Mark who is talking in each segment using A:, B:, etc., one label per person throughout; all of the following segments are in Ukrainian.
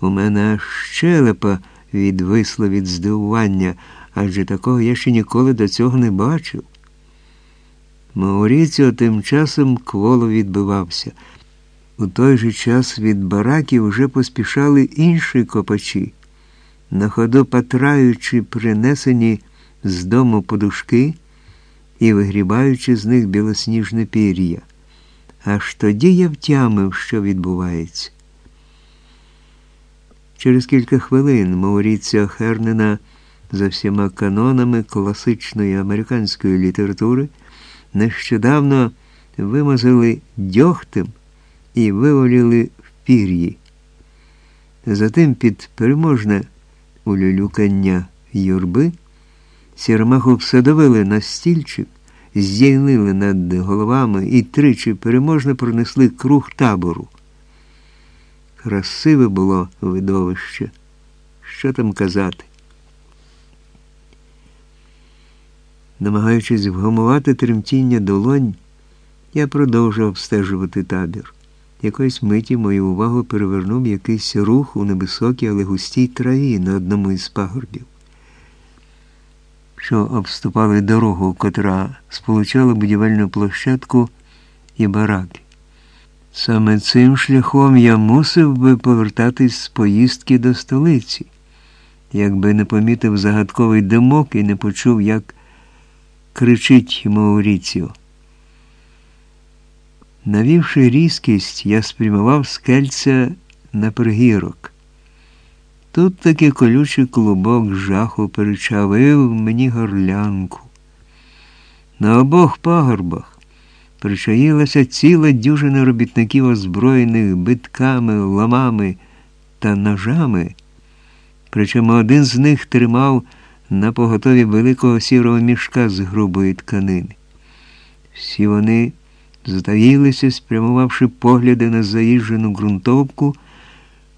A: У мене аж щелепа відвисла від здивування, адже такого я ще ніколи до цього не бачив. Мауріціо тим часом кволо відбивався. У той же час від бараків вже поспішали інші копачі, на ходу патраючи принесені з дому подушки і вигрібаючи з них білосніжне пір'я. Аж тоді я втямив, що відбувається. Через кілька хвилин Мауріціо Хернена за всіма канонами класичної американської літератури нещодавно вимазали дьогтем і вивалили в пір'ї. Затим під переможне улюлюкання юрби сірмаху всадовили на стільчик, здійнили над головами і тричі переможно пронесли круг табору. Красиве було видовище. Що там казати? Намагаючись вгамувати тремтіння долонь, я продовжував обстежувати табір. Якоїсь миті мою увагу перевернув якийсь рух у невисокій, але густій траві на одному із пагорбів, що обступали дорогу, котра сполучала будівельну площадку і бараки. Саме цим шляхом я мусив би повертатись з поїздки до столиці, якби не помітив загадковий димок і не почув, як кричить Мауріціо. Навівши різкість, я спрямував скельця на пригірок. Тут таки колючий клубок жаху перечавив мені горлянку. На обох пагорбах причаїлася ціла дюжина робітників, озброєних битками, ламами та ножами, причому один з них тримав на поготові великого сірого мішка з грубої тканини. Всі вони затаїлися, спрямувавши погляди на заїжджену ґрунтовку,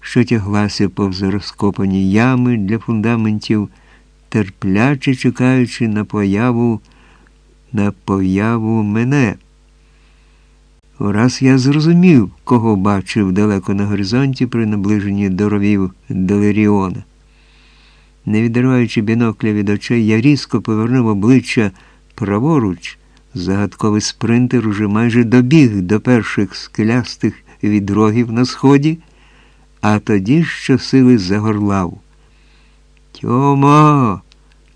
A: що тяглася повз розкопані ями для фундаментів, терпляче чекаючи на появу, на появу мене. Раз я зрозумів, кого бачив далеко на горизонті при наближенні до ровів Делеріона. Не відриваючи бінокля від очей, я різко повернув обличчя праворуч. Загадковий спринтер уже майже добіг до перших скелястих відрогів на сході, а тоді щосили загорлав. Тьомо,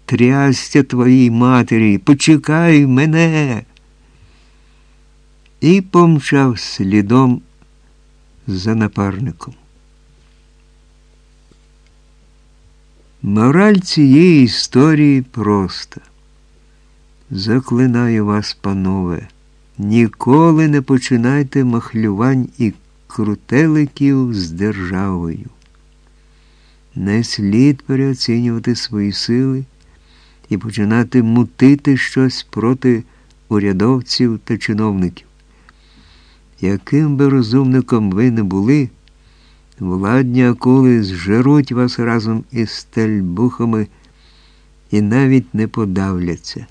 A: трястя твоїй матері, почекай мене. І помчав слідом за напарником. Мораль цієї історії проста. Заклинаю вас, панове, ніколи не починайте махлювань і крутеликів з державою. Не слід переоцінювати свої сили і починати мутити щось проти урядовців та чиновників. Яким би розумником ви не були, владні акули зжеруть вас разом із стельбухами і навіть не подавляться.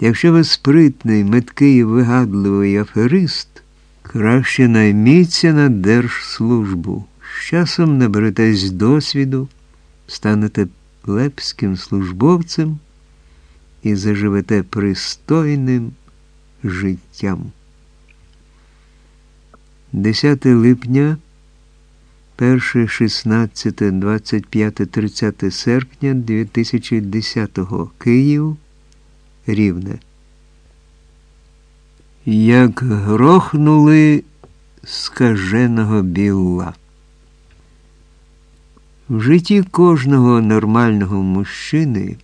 A: Якщо ви спритний, меткий вигадливий аферист, краще найміться на держслужбу. З часом наберетесь досвіду, станете плебським службовцем і заживете пристойним життям. 10 липня, 1, 16, 25, 30 серпня 2010 Київ Рівне. Як грохнули скаженого білла. В житті кожного нормального мужчини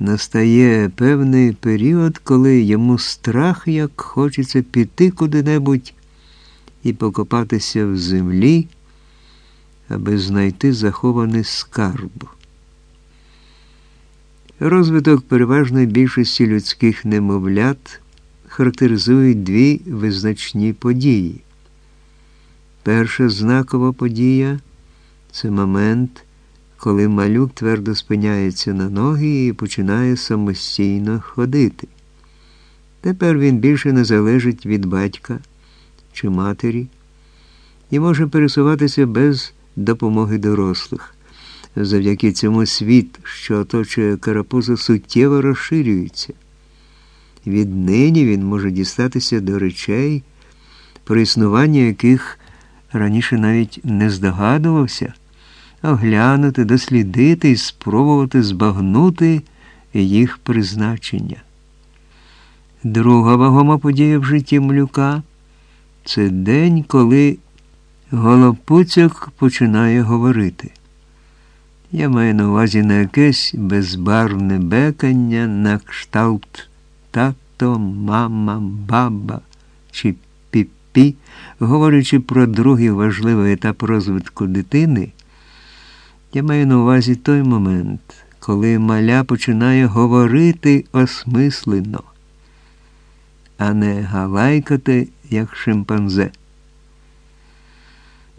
A: настає певний період, коли йому страх як хочеться піти куди-небудь і покопатися в землі, аби знайти захований скарб. Розвиток переважної більшості людських немовлят характеризують дві визначні події. Перша знакова подія це момент, коли малюк твердо спиняється на ноги і починає самостійно ходити. Тепер він більше не залежить від батька чи матері і може пересуватися без допомоги дорослих. Завдяки цьому світ, що оточує карапуза, суттєво розширюється. Віднині він може дістатися до речей, про існування яких раніше навіть не здогадувався, оглянути, дослідити і спробувати збагнути їх призначення. Друга вагома подія в житті Млюка це день, коли Голопуцяк починає говорити. Я маю на увазі на якесь безбарвне бекання на кшталт тато, мама, баба чи піпі, говорячи про другий важливий етап розвитку дитини, я маю на увазі той момент, коли маля починає говорити осмислено, а не галайкати, як шимпанзе.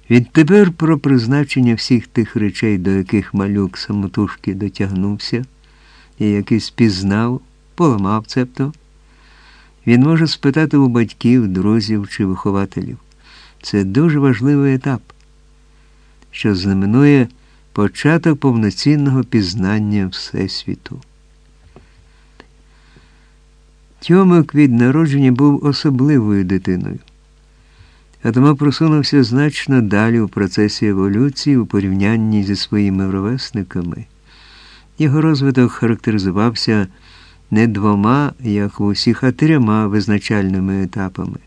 A: Відтепер про призначення всіх тих речей, до яких малюк самотужки дотягнувся, і який спізнав, поламав цебто, він може спитати у батьків, друзів чи вихователів. Це дуже важливий етап, що знаменує початок повноцінного пізнання Всесвіту. Тьомик від народження був особливою дитиною а тому просунувся значно далі у процесі еволюції у порівнянні зі своїми ровесниками. Його розвиток характеризувався не двома, як у усіх, а трьома визначальними етапами.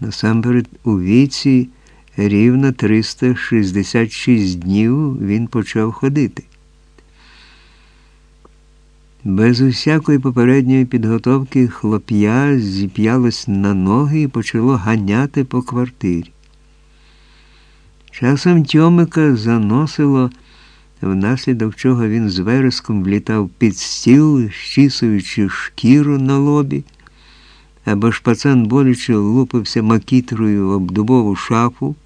A: Насамперед, у віці рівно 366 днів він почав ходити. Без усякої попередньої підготовки хлоп'я зіп'ялось на ноги і почало ганяти по квартирі. Часом Тьомика заносило, внаслідок чого він з вереском влітав під стіл, щісуючи шкіру на лобі, або ж пацан боляче лупився макітрою об дубову шафу,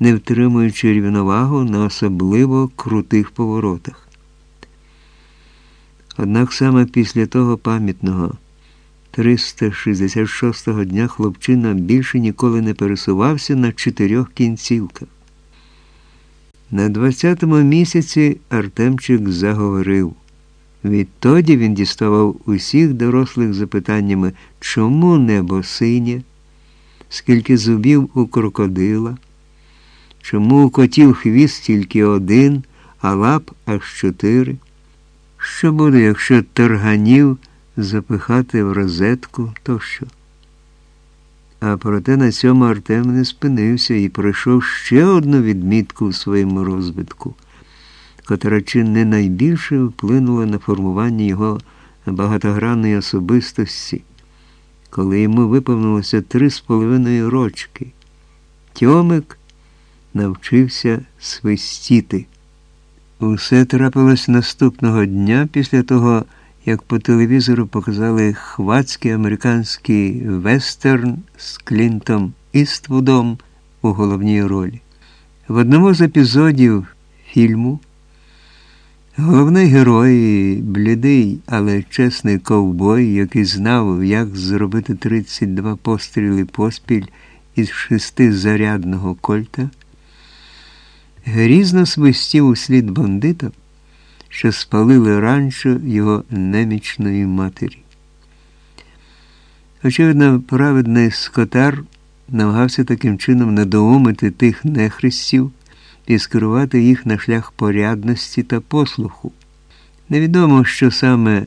A: не втримуючи рівновагу на особливо крутих поворотах. Однак саме після того пам'ятного 366-го дня хлопчина більше ніколи не пересувався на чотирьох кінцівках. На 20-му місяці Артемчик заговорив. Відтоді він діставав усіх дорослих запитаннями, чому небо синє, скільки зубів у крокодила, чому у котів хвіст тільки один, а лап аж чотири. Що буде, якщо тарганів запихати в розетку тощо? А проте на цьому Артем не спинився і пройшов ще одну відмітку в своєму розвитку, котра чи не найбільше вплинула на формування його багатогранної особистості, коли йому виповнилося три з половиною рочки. Тьомик навчився свистіти. Усе трапилось наступного дня після того, як по телевізору показали хвацький американський вестерн з Клінтом Іствудом у головній ролі. В одному з епізодів фільму головний герой, блідий, але чесний ковбой, який знав, як зробити 32 постріли поспіль із шестизарядного кольта грізно свистів у слід бандита, що спалили ранчо його немічної матері. Очевидно, праведний скотар намагався таким чином надоумити тих нехристів і скерувати їх на шлях порядності та послуху. Невідомо, що саме